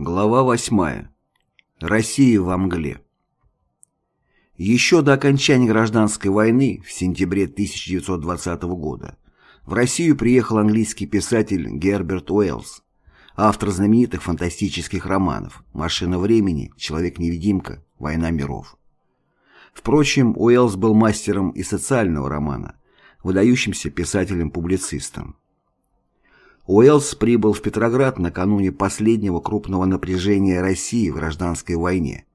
Глава 8. Россия во мгле. Еще до окончания гражданской войны в сентябре 1920 года в Россию приехал английский писатель Герберт Уэллс, автор знаменитых фантастических романов «Машина времени», «Человек-невидимка», «Война миров». Впрочем, Уэллс был мастером и социального романа, выдающимся писателем-публицистом. Уэллс прибыл в Петроград накануне последнего крупного напряжения России в гражданской войне.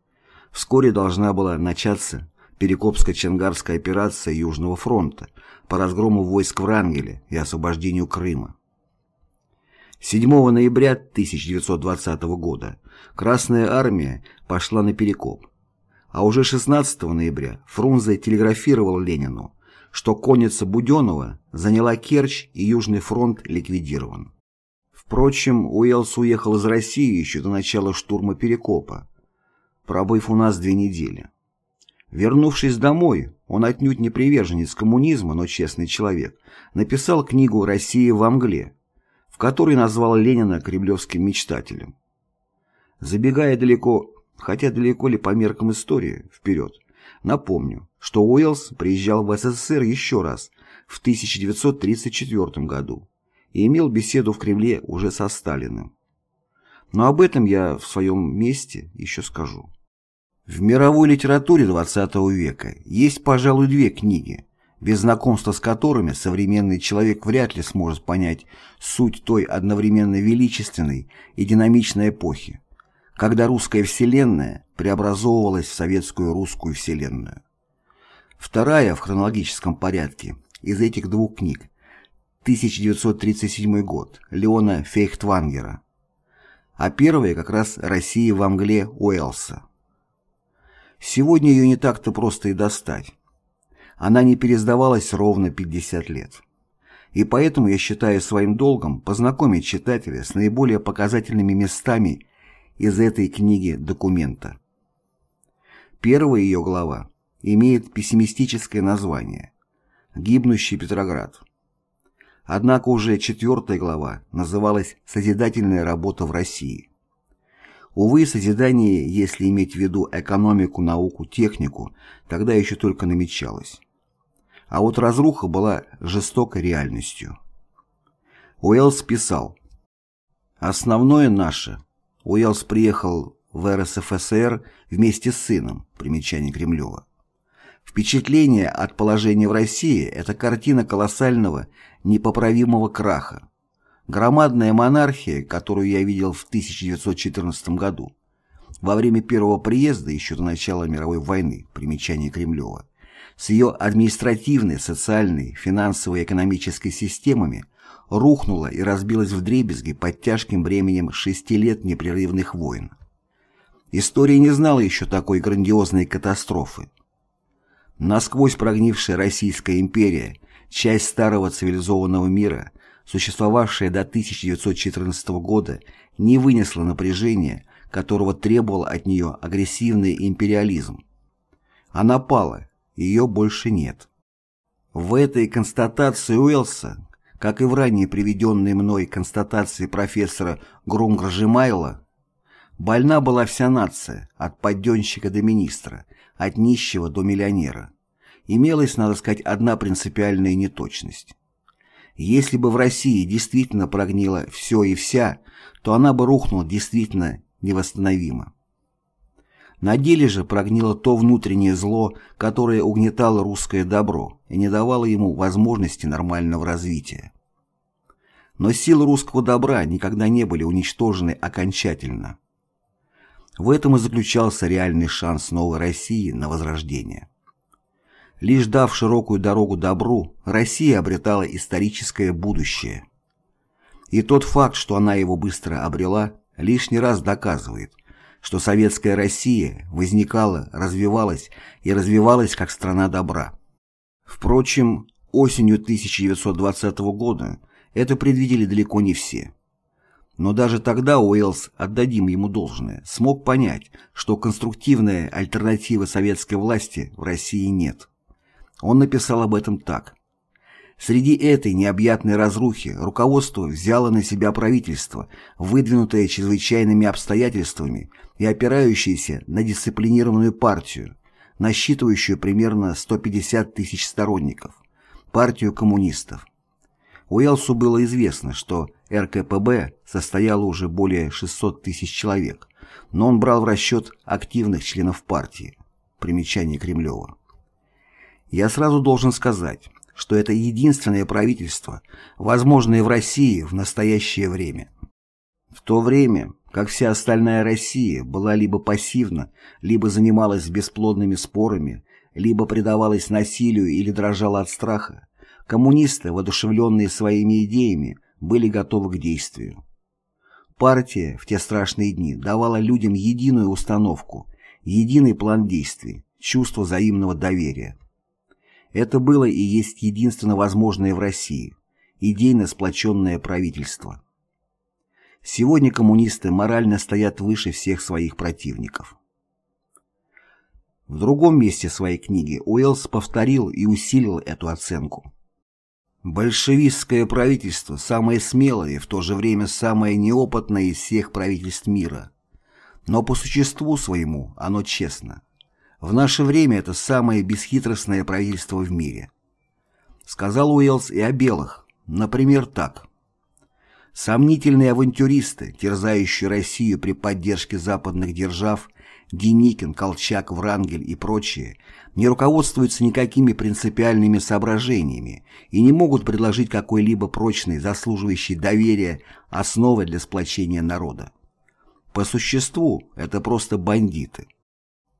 Вскоре должна была начаться Перекопско-Чангарская операция Южного фронта по разгрому войск Врангеля и освобождению Крыма. 7 ноября 1920 года Красная армия пошла на Перекоп, а уже 16 ноября Фрунзе телеграфировал Ленину, что конница Буденова заняла Керчь и Южный фронт ликвидирован. Впрочем, Уэллс уехал из России еще до начала штурма Перекопа, пробыв у нас две недели. Вернувшись домой, он отнюдь не приверженец коммунизма, но честный человек, написал книгу «Россия во мгле», в которой назвал Ленина кремлевским мечтателем. Забегая далеко, хотя далеко ли по меркам истории, вперед, напомню, что Уэллс приезжал в СССР еще раз в 1934 году и имел беседу в Кремле уже со Сталиным. Но об этом я в своем месте еще скажу. В мировой литературе XX века есть, пожалуй, две книги, без знакомства с которыми современный человек вряд ли сможет понять суть той одновременно величественной и динамичной эпохи, когда русская вселенная преобразовывалась в советскую русскую вселенную. Вторая в хронологическом порядке из этих двух книг 1937 год Леона Фейхтвангера, а первая как раз «Россия во мгле» Уэллса. Сегодня ее не так-то просто и достать. Она не пересдавалась ровно 50 лет. И поэтому я считаю своим долгом познакомить читателя с наиболее показательными местами из этой книги документа. Первая ее глава имеет пессимистическое название «Гибнущий Петроград». Однако уже четвертая глава называлась «Созидательная работа в России». Увы, созидание, если иметь в виду экономику, науку, технику, тогда еще только намечалось. А вот разруха была жестокой реальностью. Уэллс писал «Основное наше. Уэллс приехал в РСФСР вместе с сыном, примечание Кремлева. Впечатление от положения в России – это картина колоссального, непоправимого краха. Громадная монархия, которую я видел в 1914 году, во время первого приезда еще до начала мировой войны, примечание Кремлева, с ее административной, социальной, финансовой и экономической системами рухнула и разбилась в дребезги под тяжким бременем шести лет непрерывных войн. История не знала еще такой грандиозной катастрофы. Насквозь прогнившая Российская империя, часть старого цивилизованного мира, существовавшая до 1914 года, не вынесла напряжения, которого требовал от нее агрессивный империализм. Она пала, ее больше нет. В этой констатации Уэллса, как и в ранее приведенной мной констатации профессора Грунгржимайла, больна была вся нация, от подденщика до министра, от нищего до миллионера. Имелась, надо сказать, одна принципиальная неточность. Если бы в России действительно прогнило все и вся, то она бы рухнула действительно невосстановимо. На деле же прогнило то внутреннее зло, которое угнетало русское добро и не давало ему возможности нормального развития. Но силы русского добра никогда не были уничтожены окончательно. В этом и заключался реальный шанс новой России на возрождение. Лишь дав широкую дорогу добру, Россия обретала историческое будущее. И тот факт, что она его быстро обрела, лишний раз доказывает, что советская Россия возникала, развивалась и развивалась как страна добра. Впрочем, осенью 1920 года это предвидели далеко не все. Но даже тогда Уэллс, отдадим ему должное, смог понять, что конструктивной альтернативы советской власти в России нет. Он написал об этом так. Среди этой необъятной разрухи руководство взяло на себя правительство, выдвинутое чрезвычайными обстоятельствами и опирающееся на дисциплинированную партию, насчитывающую примерно 150 тысяч сторонников, партию коммунистов. Уэлсу было известно, что РКПБ состояло уже более 600 тысяч человек, но он брал в расчет активных членов партии. Примечание Кремлева. Я сразу должен сказать, что это единственное правительство, возможное в России в настоящее время. В то время, как вся остальная Россия была либо пассивна, либо занималась бесплодными спорами, либо предавалась насилию или дрожала от страха, коммунисты, воодушевленные своими идеями, были готовы к действию. Партия в те страшные дни давала людям единую установку, единый план действий, чувство взаимного доверия. Это было и есть единственно возможное в России – идейно сплоченное правительство. Сегодня коммунисты морально стоят выше всех своих противников. В другом месте своей книги Уэллс повторил и усилил эту оценку. Большевистское правительство самое смелое и в то же время самое неопытное из всех правительств мира. Но по существу своему оно честно. В наше время это самое бесхитростное правительство в мире. Сказал Уэллс и о белых, например, так. Сомнительные авантюристы, терзающие Россию при поддержке западных держав, Деникин, Колчак, Врангель и прочие, не руководствуются никакими принципиальными соображениями и не могут предложить какой-либо прочной, заслуживающей доверия основы для сплочения народа. По существу это просто бандиты.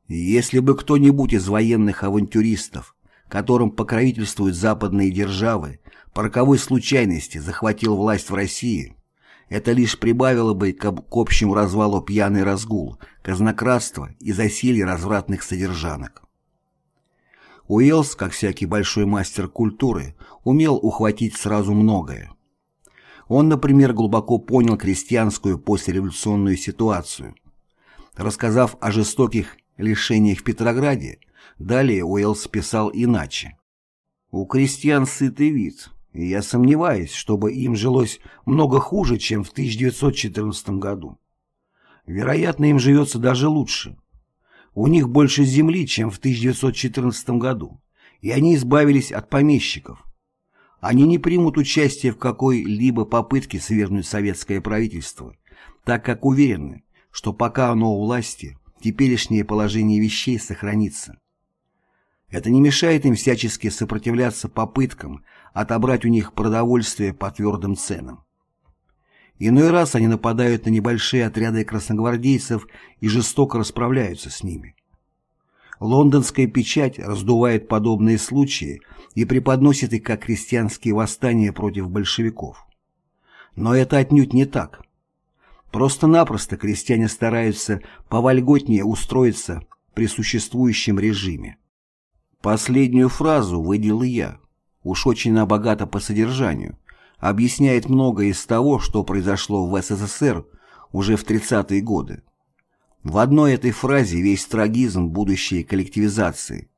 Если бы кто-нибудь из военных авантюристов, которым покровительствуют западные державы, по роковой случайности захватил власть в России, это лишь прибавило бы к, общему развалу пьяный разгул, казнократство и засилье развратных содержанок. Уэллс, как всякий большой мастер культуры, умел ухватить сразу многое. Он, например, глубоко понял крестьянскую послереволюционную ситуацию. Рассказав о жестоких лишениях в Петрограде, далее Уэллс писал иначе. «У крестьян сытый вид, и я сомневаюсь, чтобы им жилось много хуже, чем в 1914 году. Вероятно, им живется даже лучше. У них больше земли, чем в 1914 году, и они избавились от помещиков. Они не примут участие в какой-либо попытке свергнуть советское правительство, так как уверены, что пока оно у власти, теперешнее положение вещей сохранится. Это не мешает им всячески сопротивляться попыткам отобрать у них продовольствие по твердым ценам. Иной раз они нападают на небольшие отряды красногвардейцев и жестоко расправляются с ними. Лондонская печать раздувает подобные случаи и преподносит их как крестьянские восстания против большевиков. Но это отнюдь не так. Просто-напросто крестьяне стараются повольготнее устроиться при существующем режиме. Последнюю фразу выделил я, уж очень богата по содержанию, объясняет многое из того, что произошло в СССР уже в 30-е годы. В одной этой фразе весь трагизм будущей коллективизации.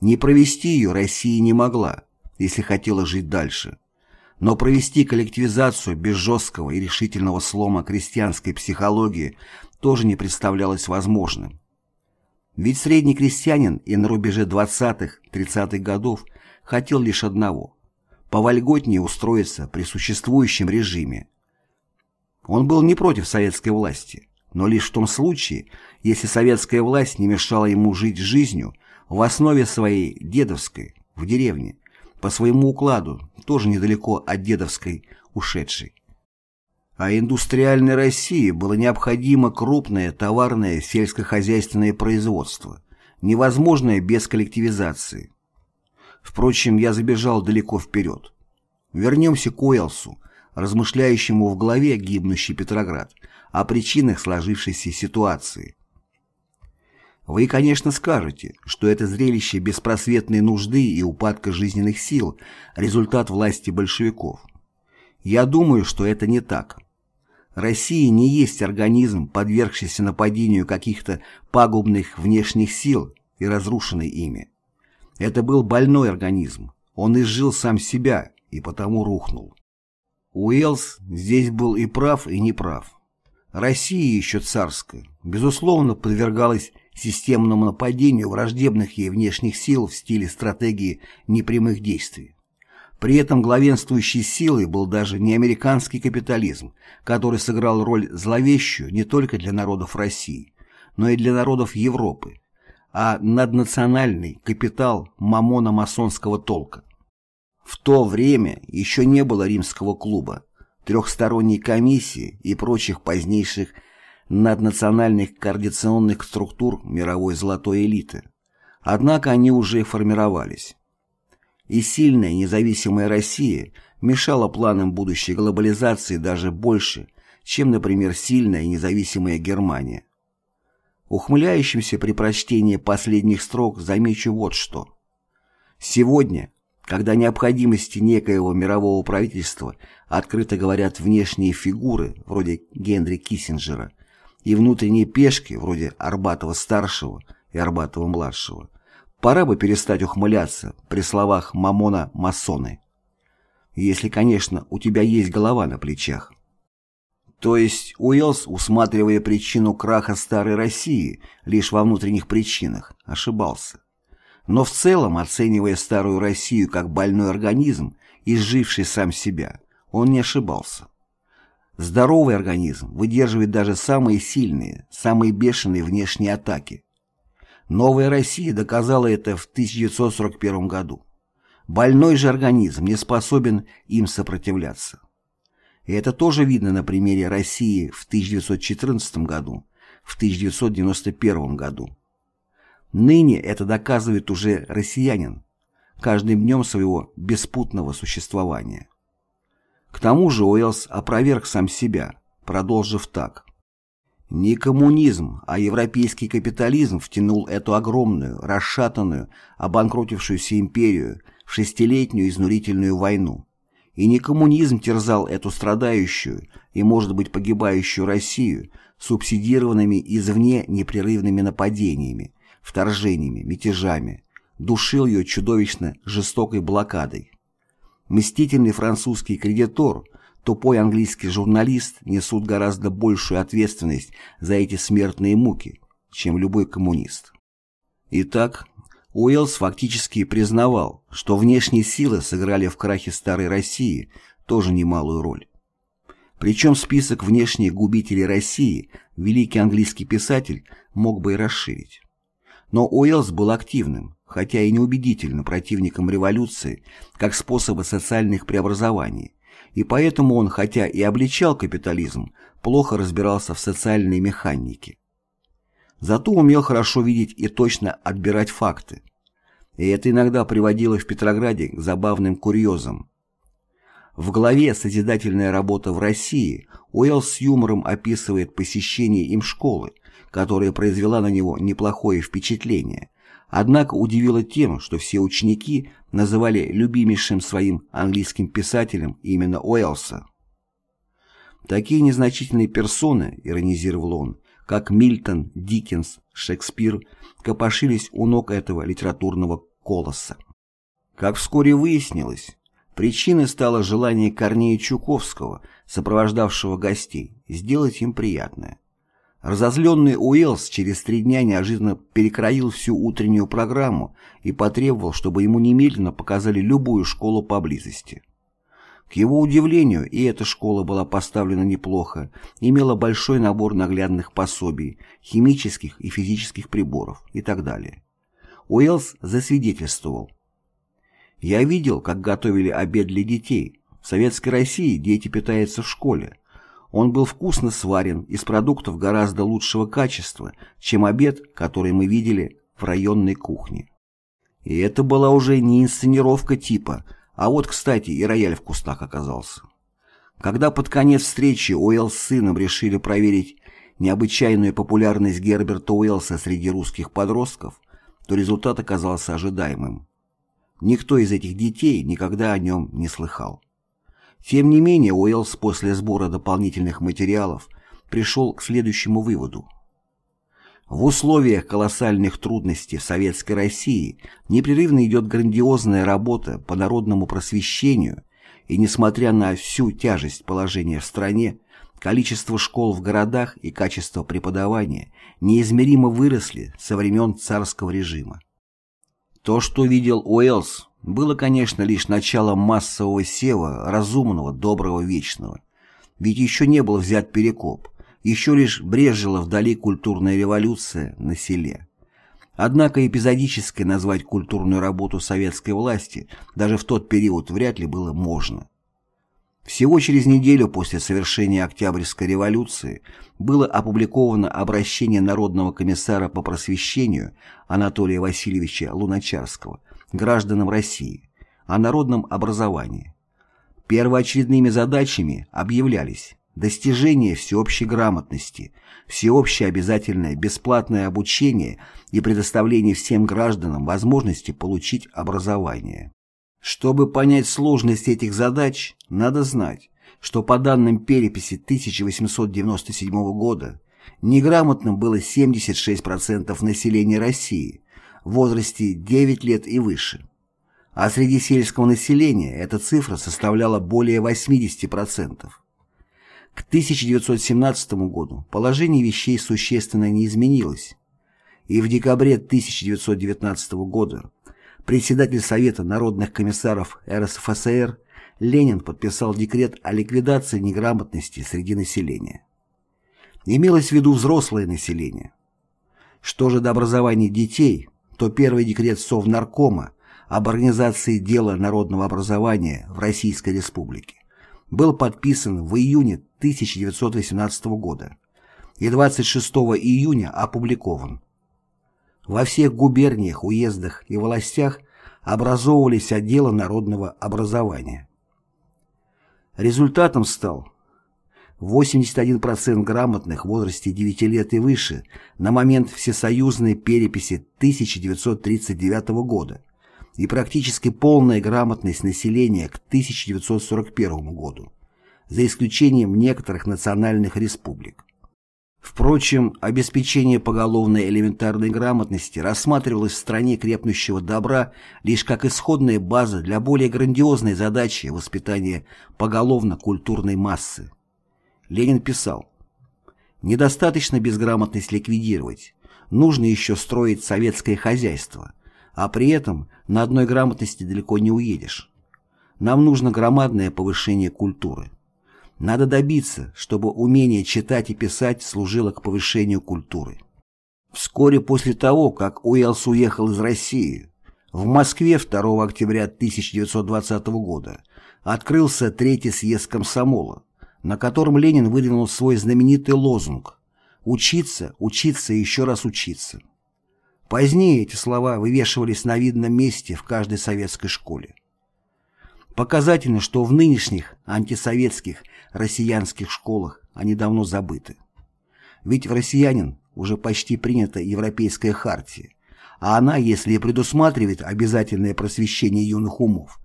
Не провести ее Россия не могла, если хотела жить дальше. Но провести коллективизацию без жесткого и решительного слома крестьянской психологии тоже не представлялось возможным. Ведь средний крестьянин и на рубеже 20-30-х годов хотел лишь одного – повольготнее устроиться при существующем режиме. Он был не против советской власти, но лишь в том случае, если советская власть не мешала ему жить жизнью в основе своей дедовской, в деревне, по своему укладу, тоже недалеко от дедовской, ушедшей. А индустриальной России было необходимо крупное товарное сельскохозяйственное производство, невозможное без коллективизации. Впрочем, я забежал далеко вперед. Вернемся к Уэлсу, размышляющему в голове гибнущий Петроград, о причинах сложившейся ситуации. Вы, конечно, скажете, что это зрелище беспросветной нужды и упадка жизненных сил – результат власти большевиков. Я думаю, что это не так. Россия не есть организм, подвергшийся нападению каких-то пагубных внешних сил и разрушенный ими. Это был больной организм. Он изжил сам себя и потому рухнул. Уэллс здесь был и прав, и неправ. Россия еще царская, безусловно, подвергалась системному нападению враждебных ей внешних сил в стиле стратегии непрямых действий. При этом главенствующей силой был даже не американский капитализм, который сыграл роль зловещую не только для народов России, но и для народов Европы, а наднациональный капитал мамона-масонского толка. В то время еще не было римского клуба, трехсторонней комиссии и прочих позднейших наднациональных координационных структур мировой золотой элиты. Однако они уже формировались. И сильная независимая Россия мешала планам будущей глобализации даже больше, чем, например, сильная и независимая Германия. Ухмыляющимся при прочтении последних строк замечу вот что. Сегодня, когда необходимости некоего мирового правительства открыто говорят внешние фигуры, вроде Генри Киссинджера, и внутренние пешки, вроде Арбатова-старшего и Арбатова-младшего, пора бы перестать ухмыляться при словах «мамона масоны». Если, конечно, у тебя есть голова на плечах. То есть Уэллс, усматривая причину краха старой России лишь во внутренних причинах, ошибался. Но в целом, оценивая старую Россию как больной организм, изживший сам себя, он не ошибался. Здоровый организм выдерживает даже самые сильные, самые бешеные внешние атаки. Новая Россия доказала это в 1941 году. Больной же организм не способен им сопротивляться. И это тоже видно на примере России в 1914 году, в 1991 году. Ныне это доказывает уже россиянин, каждым днем своего беспутного существования. К тому же Уэллс опроверг сам себя, продолжив так. Не коммунизм, а европейский капитализм втянул эту огромную, расшатанную, обанкротившуюся империю в шестилетнюю изнурительную войну. И не коммунизм терзал эту страдающую и, может быть, погибающую Россию субсидированными извне непрерывными нападениями, вторжениями, мятежами, душил ее чудовищно жестокой блокадой. Мстительный французский кредитор, тупой английский журналист несут гораздо большую ответственность за эти смертные муки, чем любой коммунист. Итак, Уэллс фактически признавал, что внешние силы сыграли в крахе старой России тоже немалую роль. Причем список внешних губителей России великий английский писатель мог бы и расширить. Но Уэллс был активным, хотя и неубедительно противником революции как способа социальных преобразований, и поэтому он, хотя и обличал капитализм, плохо разбирался в социальной механике. Зато умел хорошо видеть и точно отбирать факты. И это иногда приводило в Петрограде к забавным курьезам. В главе «Созидательная работа в России» Уэллс с юмором описывает посещение им школы, которая произвела на него неплохое впечатление, однако удивило тем, что все ученики называли любимейшим своим английским писателем именно Уэллса. Такие незначительные персоны, иронизировал он, как Мильтон, Диккенс, Шекспир, копошились у ног этого литературного колосса. Как вскоре выяснилось, причиной стало желание Корнея Чуковского, сопровождавшего гостей, сделать им приятное. Разозленный Уэллс через три дня неожиданно перекроил всю утреннюю программу и потребовал, чтобы ему немедленно показали любую школу поблизости. К его удивлению, и эта школа была поставлена неплохо, имела большой набор наглядных пособий, химических и физических приборов и так далее. Уэллс засвидетельствовал. «Я видел, как готовили обед для детей. В Советской России дети питаются в школе. Он был вкусно сварен из продуктов гораздо лучшего качества, чем обед, который мы видели в районной кухне. И это была уже не инсценировка типа, а вот, кстати, и рояль в кустах оказался. Когда под конец встречи Уэлл с сыном решили проверить необычайную популярность Герберта Уэллса среди русских подростков, то результат оказался ожидаемым. Никто из этих детей никогда о нем не слыхал. Тем не менее, Уэллс после сбора дополнительных материалов пришел к следующему выводу. В условиях колоссальных трудностей в Советской России непрерывно идет грандиозная работа по народному просвещению, и несмотря на всю тяжесть положения в стране, количество школ в городах и качество преподавания неизмеримо выросли со времен царского режима. То, что видел Уэллс, было, конечно, лишь началом массового сева разумного, доброго, вечного. Ведь еще не был взят Перекоп, еще лишь брежила вдали культурная революция на селе. Однако эпизодически назвать культурную работу советской власти даже в тот период вряд ли было можно. Всего через неделю после совершения Октябрьской революции было опубликовано обращение Народного комиссара по просвещению Анатолия Васильевича Луначарского гражданам России о народном образовании. Первоочередными задачами объявлялись достижение всеобщей грамотности, всеобщее обязательное бесплатное обучение и предоставление всем гражданам возможности получить образование. Чтобы понять сложность этих задач, надо знать, что по данным переписи 1897 года неграмотным было 76% населения России в возрасте 9 лет и выше, а среди сельского населения эта цифра составляла более 80%. К 1917 году положение вещей существенно не изменилось, и в декабре 1919 года председатель Совета народных комиссаров РСФСР Ленин подписал декрет о ликвидации неграмотности среди населения. Имелось в виду взрослое население. Что же до образования детей, то первый декрет Совнаркома об организации дела народного образования в Российской Республике был подписан в июне 1918 года и 26 июня опубликован. Во всех губерниях, уездах и властях образовывались отделы народного образования. Результатом стал 81% грамотных в возрасте 9 лет и выше на момент всесоюзной переписи 1939 года и практически полная грамотность населения к 1941 году, за исключением некоторых национальных республик. Впрочем, обеспечение поголовной элементарной грамотности рассматривалось в стране крепнущего добра лишь как исходная база для более грандиозной задачи воспитания поголовно-культурной массы. Ленин писал, «Недостаточно безграмотность ликвидировать, нужно еще строить советское хозяйство, а при этом на одной грамотности далеко не уедешь. Нам нужно громадное повышение культуры». Надо добиться, чтобы умение читать и писать служило к повышению культуры. Вскоре после того, как Уэллс уехал из России, в Москве 2 октября 1920 года открылся Третий съезд комсомола, на котором Ленин выдвинул свой знаменитый лозунг «Учиться, учиться и еще раз учиться». Позднее эти слова вывешивались на видном месте в каждой советской школе. Показательно, что в нынешних антисоветских россиянских школах они давно забыты. Ведь в россиянин уже почти принята Европейская хартия, а она, если и предусматривает обязательное просвещение юных умов,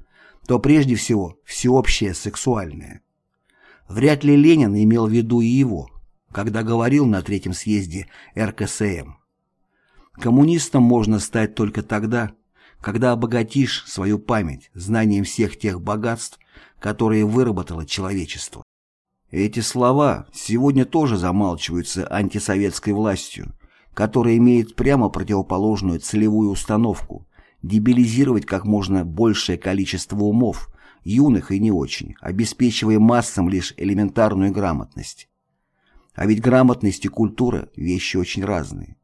то прежде всего всеобщее сексуальное. Вряд ли Ленин имел в виду и его, когда говорил на третьем съезде РКСМ. Коммунистом можно стать только тогда, когда обогатишь свою память знанием всех тех богатств, которые выработало человечество. Эти слова сегодня тоже замалчиваются антисоветской властью, которая имеет прямо противоположную целевую установку – дебилизировать как можно большее количество умов, юных и не очень, обеспечивая массам лишь элементарную грамотность. А ведь грамотность и культура – вещи очень разные.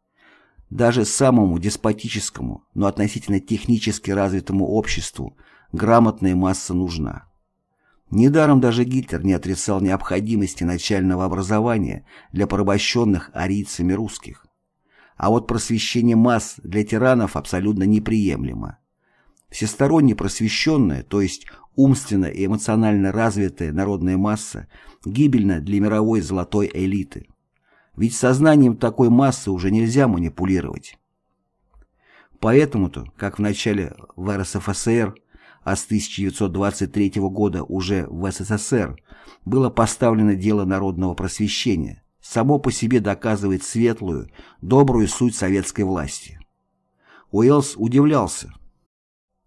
Даже самому деспотическому, но относительно технически развитому обществу грамотная масса нужна. Недаром даже Гитлер не отрицал необходимости начального образования для порабощенных арийцами русских. А вот просвещение масс для тиранов абсолютно неприемлемо. Всесторонне просвещенная, то есть умственно и эмоционально развитая народная масса гибельна для мировой золотой элиты. Ведь сознанием такой массы уже нельзя манипулировать. Поэтому-то, как в начале в РСФСР, а с 1923 года уже в СССР было поставлено дело народного просвещения, само по себе доказывает светлую, добрую суть советской власти. Уэллс удивлялся.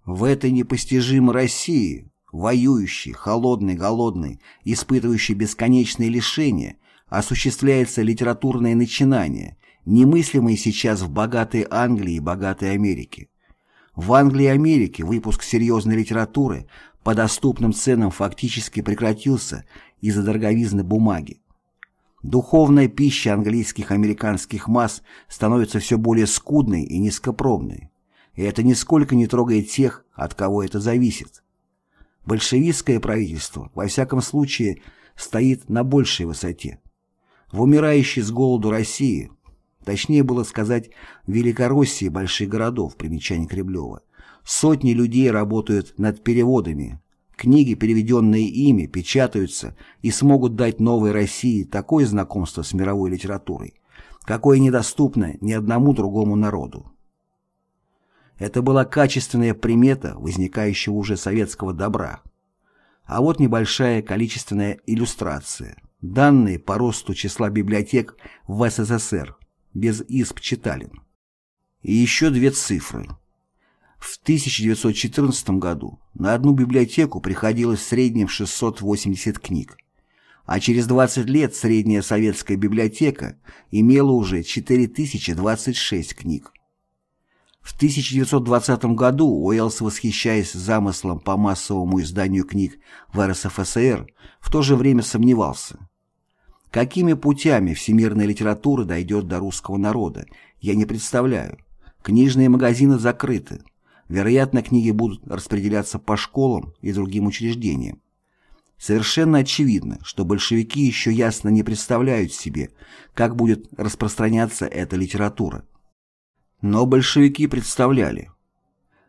В этой непостижимой России, воюющей, холодной, голодной, испытывающей бесконечные лишения, осуществляется литературное начинание, немыслимое сейчас в богатой Англии и богатой Америке. В Англии и Америке выпуск серьезной литературы по доступным ценам фактически прекратился из-за дороговизны бумаги. Духовная пища английских американских масс становится все более скудной и низкопробной. И это нисколько не трогает тех, от кого это зависит. Большевистское правительство, во всяком случае, стоит на большей высоте. В умирающей с голоду России, точнее было сказать, Великороссии больших городов, примечание Креблева, сотни людей работают над переводами, Книги, переведенные ими, печатаются и смогут дать новой России такое знакомство с мировой литературой, какое недоступно ни одному другому народу. Это была качественная примета возникающего уже советского добра. А вот небольшая количественная иллюстрация. Данные по росту числа библиотек в СССР без исп читален. И еще две цифры. В 1914 году на одну библиотеку приходилось в среднем 680 книг, а через 20 лет средняя советская библиотека имела уже 4026 книг. В 1920 году Уэллс, восхищаясь замыслом по массовому изданию книг в РСФСР, в то же время сомневался. Какими путями всемирная литература дойдет до русского народа, я не представляю. Книжные магазины закрыты, Вероятно, книги будут распределяться по школам и другим учреждениям. Совершенно очевидно, что большевики еще ясно не представляют себе, как будет распространяться эта литература. Но большевики представляли.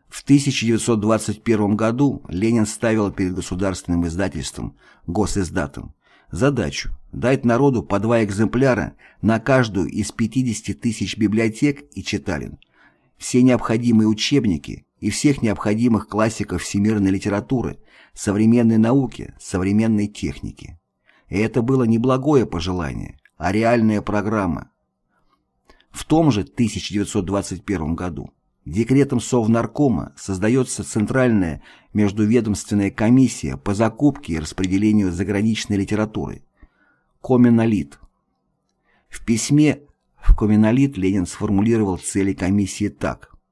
В 1921 году Ленин ставил перед государственным издательством, госиздатом, задачу дать народу по два экземпляра на каждую из 50 тысяч библиотек и читален, все необходимые учебники и всех необходимых классиков всемирной литературы, современной науки, современной техники. И это было не благое пожелание, а реальная программа. В том же 1921 году декретом Совнаркома создается Центральная междуведомственная комиссия по закупке и распределению заграничной литературы Коминолит. В письме в Коминолит Ленин сформулировал цели комиссии так –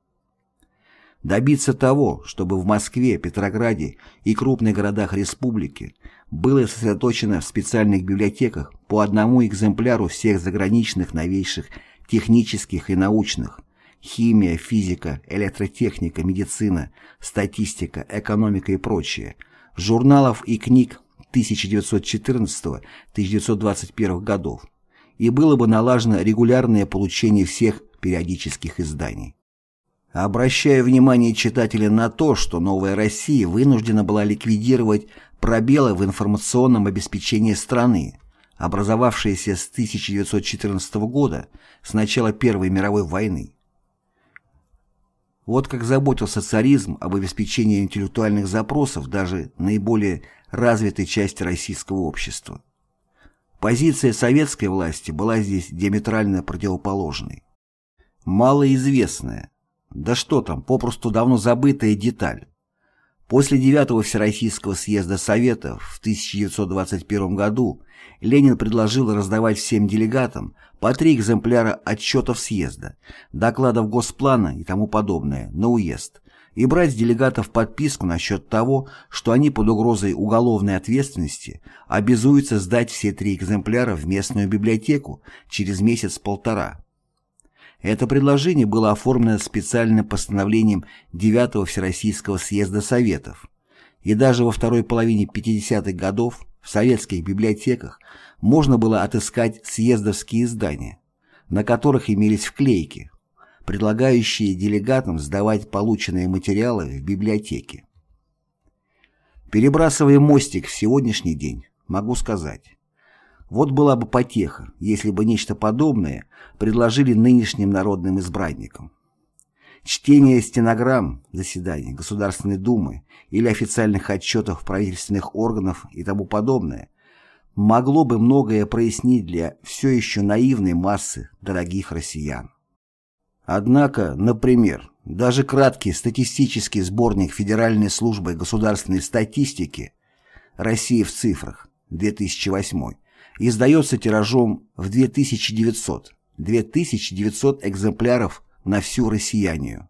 Добиться того, чтобы в Москве, Петрограде и крупных городах республики было сосредоточено в специальных библиотеках по одному экземпляру всех заграничных новейших технических и научных химия, физика, электротехника, медицина, статистика, экономика и прочее, журналов и книг 1914-1921 годов, и было бы налажено регулярное получение всех периодических изданий. Обращаю внимание читателя на то, что «Новая Россия» вынуждена была ликвидировать пробелы в информационном обеспечении страны, образовавшиеся с 1914 года, с начала Первой мировой войны. Вот как заботился царизм об обеспечении интеллектуальных запросов даже наиболее развитой части российского общества. Позиция советской власти была здесь диаметрально противоположной. Малоизвестная, да что там, попросту давно забытая деталь. После 9 Всероссийского съезда Советов в 1921 году Ленин предложил раздавать всем делегатам по три экземпляра отчетов съезда, докладов Госплана и тому подобное на уезд, и брать с делегатов подписку насчет того, что они под угрозой уголовной ответственности обязуются сдать все три экземпляра в местную библиотеку через месяц-полтора. Это предложение было оформлено специальным постановлением 9 Всероссийского съезда Советов, и даже во второй половине 50-х годов в советских библиотеках можно было отыскать съездовские издания, на которых имелись вклейки, предлагающие делегатам сдавать полученные материалы в библиотеке. Перебрасывая мостик в сегодняшний день, могу сказать, вот была бы потеха, если бы нечто подобное предложили нынешним народным избранникам. Чтение стенограмм заседаний Государственной Думы или официальных отчетов правительственных органов и тому подобное могло бы многое прояснить для все еще наивной массы дорогих россиян. Однако, например, даже краткий статистический сборник Федеральной службы государственной статистики «Россия в цифрах» 2008 издается тиражом в 2900, 2900 экземпляров на всю россиянию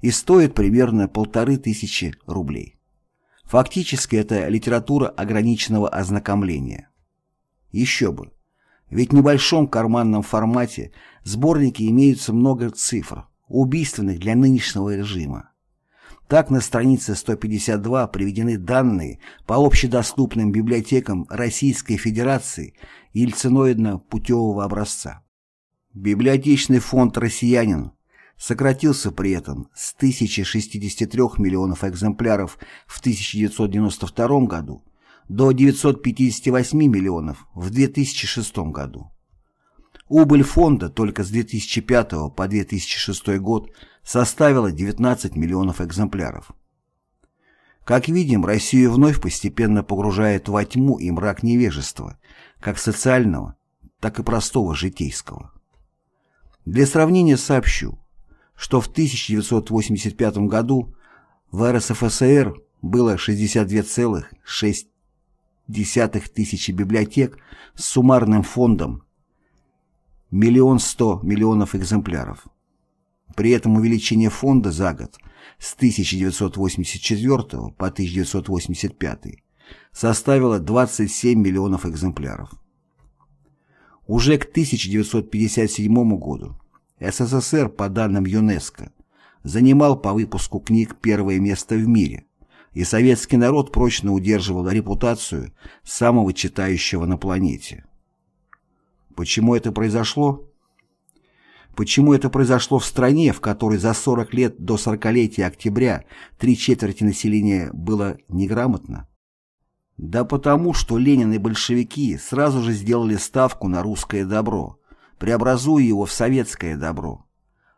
и стоит примерно полторы тысячи рублей. Фактически это литература ограниченного ознакомления. Еще бы. Ведь в небольшом карманном формате сборники имеются много цифр, убийственных для нынешнего режима. Так на странице 152 приведены данные по общедоступным библиотекам Российской Федерации ельциноидно-путевого образца. Библиотечный фонд «Россиянин» сократился при этом с 1063 миллионов экземпляров в 1992 году до 958 миллионов в 2006 году. Убыль фонда только с 2005 по 2006 год составила 19 миллионов экземпляров. Как видим, Россию вновь постепенно погружает во тьму и мрак невежества, как социального, так и простого житейского. Для сравнения сообщу, что в 1985 году в РСФСР было 62,6 тысячи библиотек с суммарным фондом миллион сто миллионов экземпляров. При этом увеличение фонда за год с 1984 по 1985 составило 27 миллионов экземпляров. Уже к 1957 году СССР, по данным ЮНЕСКО, занимал по выпуску книг первое место в мире, и советский народ прочно удерживал репутацию самого читающего на планете. Почему это произошло? Почему это произошло в стране, в которой за 40 лет до 40-летия октября три четверти населения было неграмотно? Да потому, что Ленин и большевики сразу же сделали ставку на русское добро, преобразуя его в советское добро.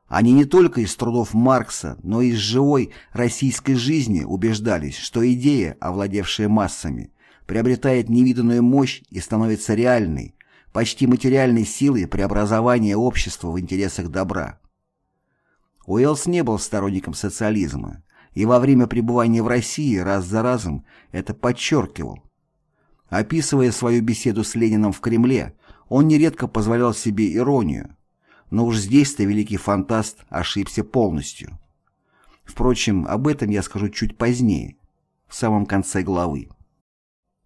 Они не только из трудов Маркса, но и из живой российской жизни убеждались, что идея, овладевшая массами, приобретает невиданную мощь и становится реальной, почти материальной силой преобразования общества в интересах добра. Уэллс не был сторонником социализма, и во время пребывания в России раз за разом это подчеркивал. Описывая свою беседу с Лениным в Кремле, он нередко позволял себе иронию, но уж здесь-то великий фантаст ошибся полностью. Впрочем, об этом я скажу чуть позднее, в самом конце главы.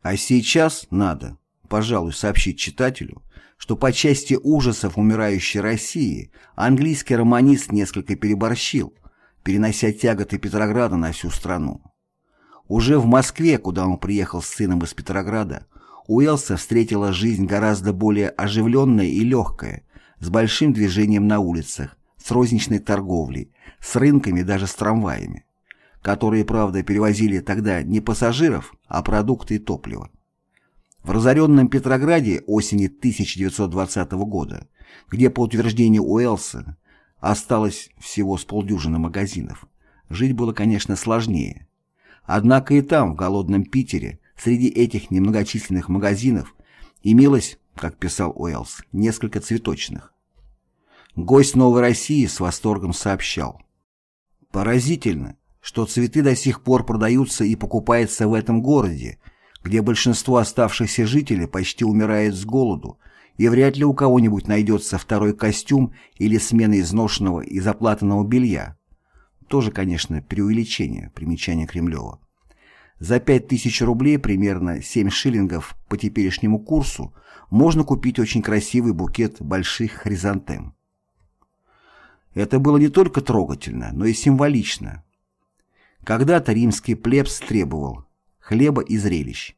А сейчас надо, пожалуй, сообщить читателю, что по части ужасов умирающей России английский романист несколько переборщил, перенося тяготы Петрограда на всю страну. Уже в Москве, куда он приехал с сыном из Петрограда, Уэлса встретила жизнь гораздо более оживленная и легкая, с большим движением на улицах, с розничной торговлей, с рынками даже с трамваями, которые, правда, перевозили тогда не пассажиров, а продукты и топливо. В разоренном Петрограде осени 1920 года, где, по утверждению Уэлса, осталось всего с полдюжины магазинов, жить было, конечно, сложнее. Однако и там, в голодном Питере, Среди этих немногочисленных магазинов имелось, как писал Уэллс, несколько цветочных. Гость Новой России с восторгом сообщал. Поразительно, что цветы до сих пор продаются и покупаются в этом городе, где большинство оставшихся жителей почти умирает с голоду, и вряд ли у кого-нибудь найдется второй костюм или смена изношенного и заплатанного белья. Тоже, конечно, преувеличение, примечание Кремлева. За 5000 рублей, примерно 7 шиллингов по теперешнему курсу, можно купить очень красивый букет больших хризантем. Это было не только трогательно, но и символично. Когда-то римский плебс требовал хлеба и зрелищ,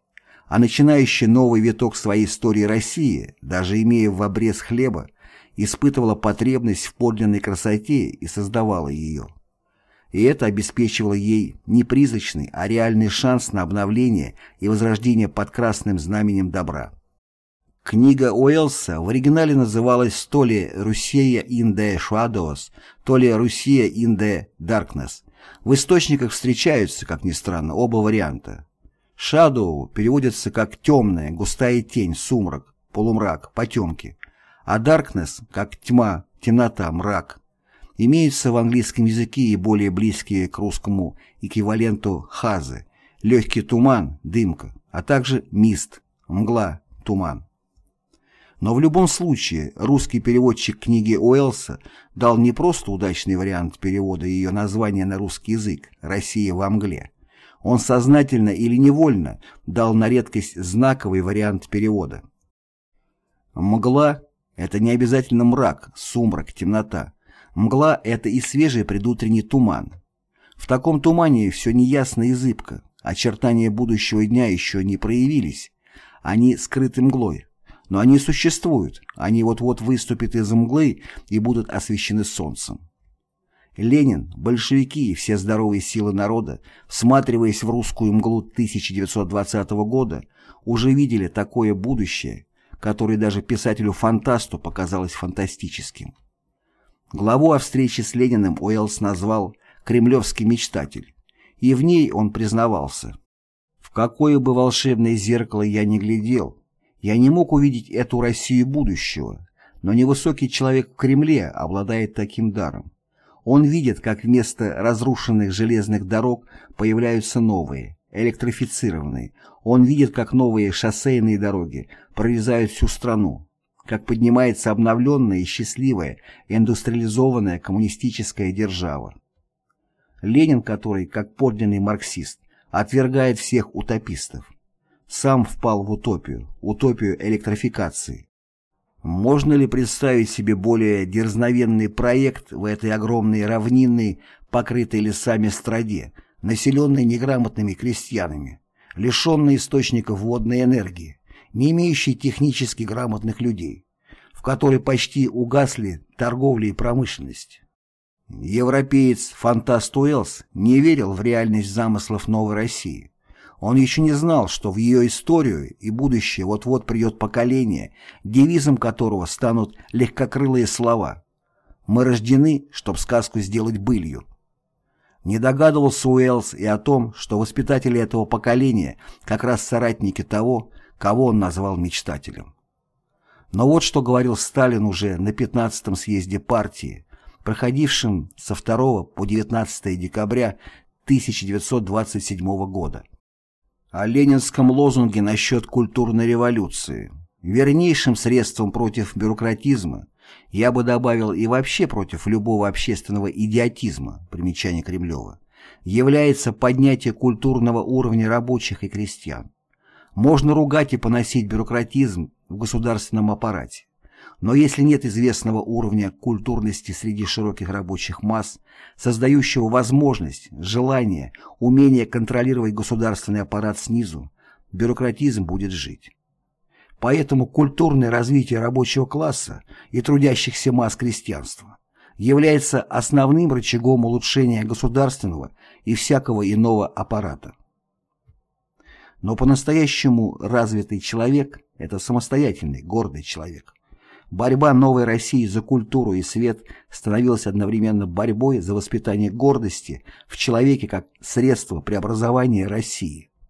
а начинающий новый виток своей истории России, даже имея в обрез хлеба, испытывала потребность в подлинной красоте и создавала ее и это обеспечивало ей не призрачный, а реальный шанс на обновление и возрождение под красным знаменем добра. Книга Уэллса в оригинале называлась то ли «Russia in the Shadows», то ли «Russia in the Darkness». В источниках встречаются, как ни странно, оба варианта. Shadow переводится как «темная», «густая тень», «сумрак», «полумрак», «потемки», а darkness как «тьма», «темнота», «мрак». Имеются в английском языке и более близкие к русскому эквиваленту «хазы», легкий туман, дымка, а также мист, мгла, туман. Но в любом случае русский переводчик книги Уэллса дал не просто удачный вариант перевода ее названия на русский язык «Россия во мгле», он сознательно или невольно дал на редкость знаковый вариант перевода. Мгла – это не обязательно мрак, сумрак, темнота. Мгла – это и свежий предутренний туман. В таком тумане все неясно и зыбко, очертания будущего дня еще не проявились. Они скрыты мглой. Но они существуют, они вот-вот выступят из мглы и будут освещены солнцем. Ленин, большевики и все здоровые силы народа, всматриваясь в русскую мглу 1920 года, уже видели такое будущее, которое даже писателю-фантасту показалось фантастическим. Главу о встрече с Лениным Уэллс назвал «кремлевский мечтатель», и в ней он признавался. «В какое бы волшебное зеркало я ни глядел, я не мог увидеть эту Россию будущего, но невысокий человек в Кремле обладает таким даром. Он видит, как вместо разрушенных железных дорог появляются новые, электрифицированные. Он видит, как новые шоссейные дороги прорезают всю страну, как поднимается обновленная и счастливая индустриализованная коммунистическая держава. Ленин, который, как подлинный марксист, отвергает всех утопистов, сам впал в утопию, утопию электрификации, можно ли представить себе более дерзновенный проект в этой огромной равнинной, покрытой лесами страде, населенной неграмотными крестьянами, лишенной источников водной энергии, не имеющей технически грамотных людей, в которой почти угасли торговля и промышленность? Европеец-фантаст Уэллс не верил в реальность замыслов новой России. Он еще не знал, что в ее историю и будущее вот-вот придет поколение, девизом которого станут легкокрылые слова «Мы рождены, чтоб сказку сделать былью». Не догадывался Уэллс и о том, что воспитатели этого поколения как раз соратники того, кого он назвал мечтателем. Но вот что говорил Сталин уже на 15-м съезде партии, проходившем со 2 по 19 декабря 1927 года о ленинском лозунге насчет культурной революции. Вернейшим средством против бюрократизма я бы добавил и вообще против любого общественного идиотизма, примечание Кремлева, является поднятие культурного уровня рабочих и крестьян. Можно ругать и поносить бюрократизм в государственном аппарате. Но если нет известного уровня культурности среди широких рабочих масс, создающего возможность, желание, умение контролировать государственный аппарат снизу, бюрократизм будет жить. Поэтому культурное развитие рабочего класса и трудящихся масс крестьянства является основным рычагом улучшения государственного и всякого иного аппарата. Но по-настоящему развитый человек – это самостоятельный, гордый человек. Борьба новой России за культуру и свет становилась одновременно борьбой за воспитание гордости в человеке как средство преобразования России.